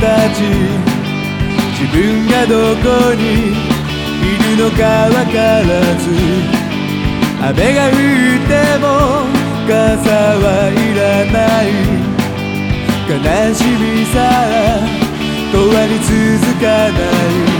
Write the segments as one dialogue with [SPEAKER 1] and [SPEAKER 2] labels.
[SPEAKER 1] たち自分がどこにいるのかわからず雨が降っても傘はいらない。悲しみさ永遠に続かない。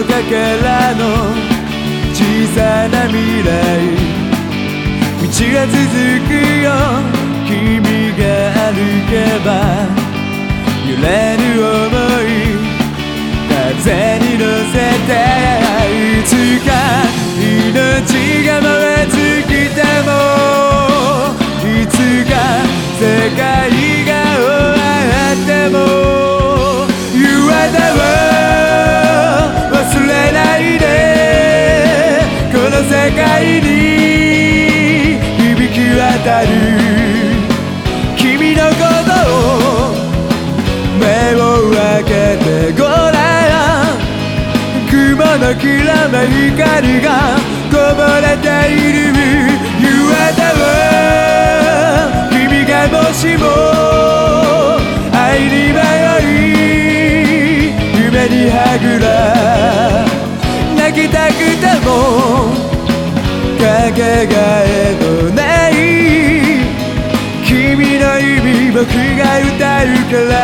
[SPEAKER 1] 人からの小さな未来。道が続くよ。君が歩けば揺れる想い。界に響き渡る君のことを目を開けてごらん。雲のきらめ光がこぼれている。夕方は君がもしもかけがえのない君の意味僕が歌うから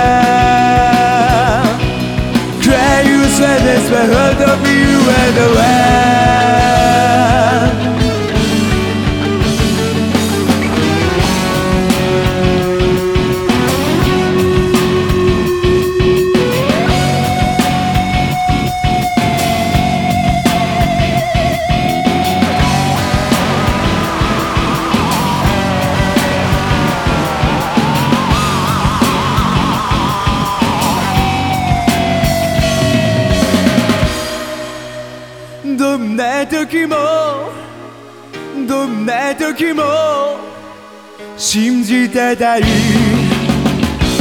[SPEAKER 1] Cry you said this but hold of you and away どんな時もどんな時も信じてたい。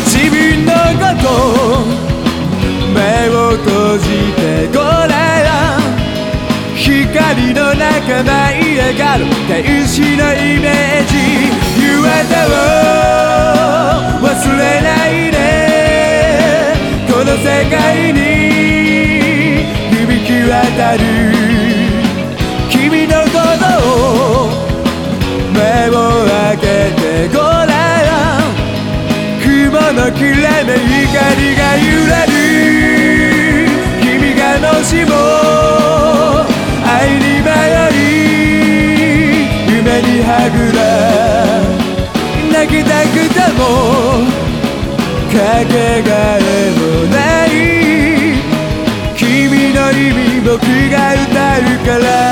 [SPEAKER 1] 自分のこと目を閉じてごらん。光の中舞い上がる天使のイメージ。夕方を忘れないで。この世界に響き渡る。光が揺れる君がもしも愛に迷い夢にはぐら泣きたくてもかけがえのない君の意味僕が歌うから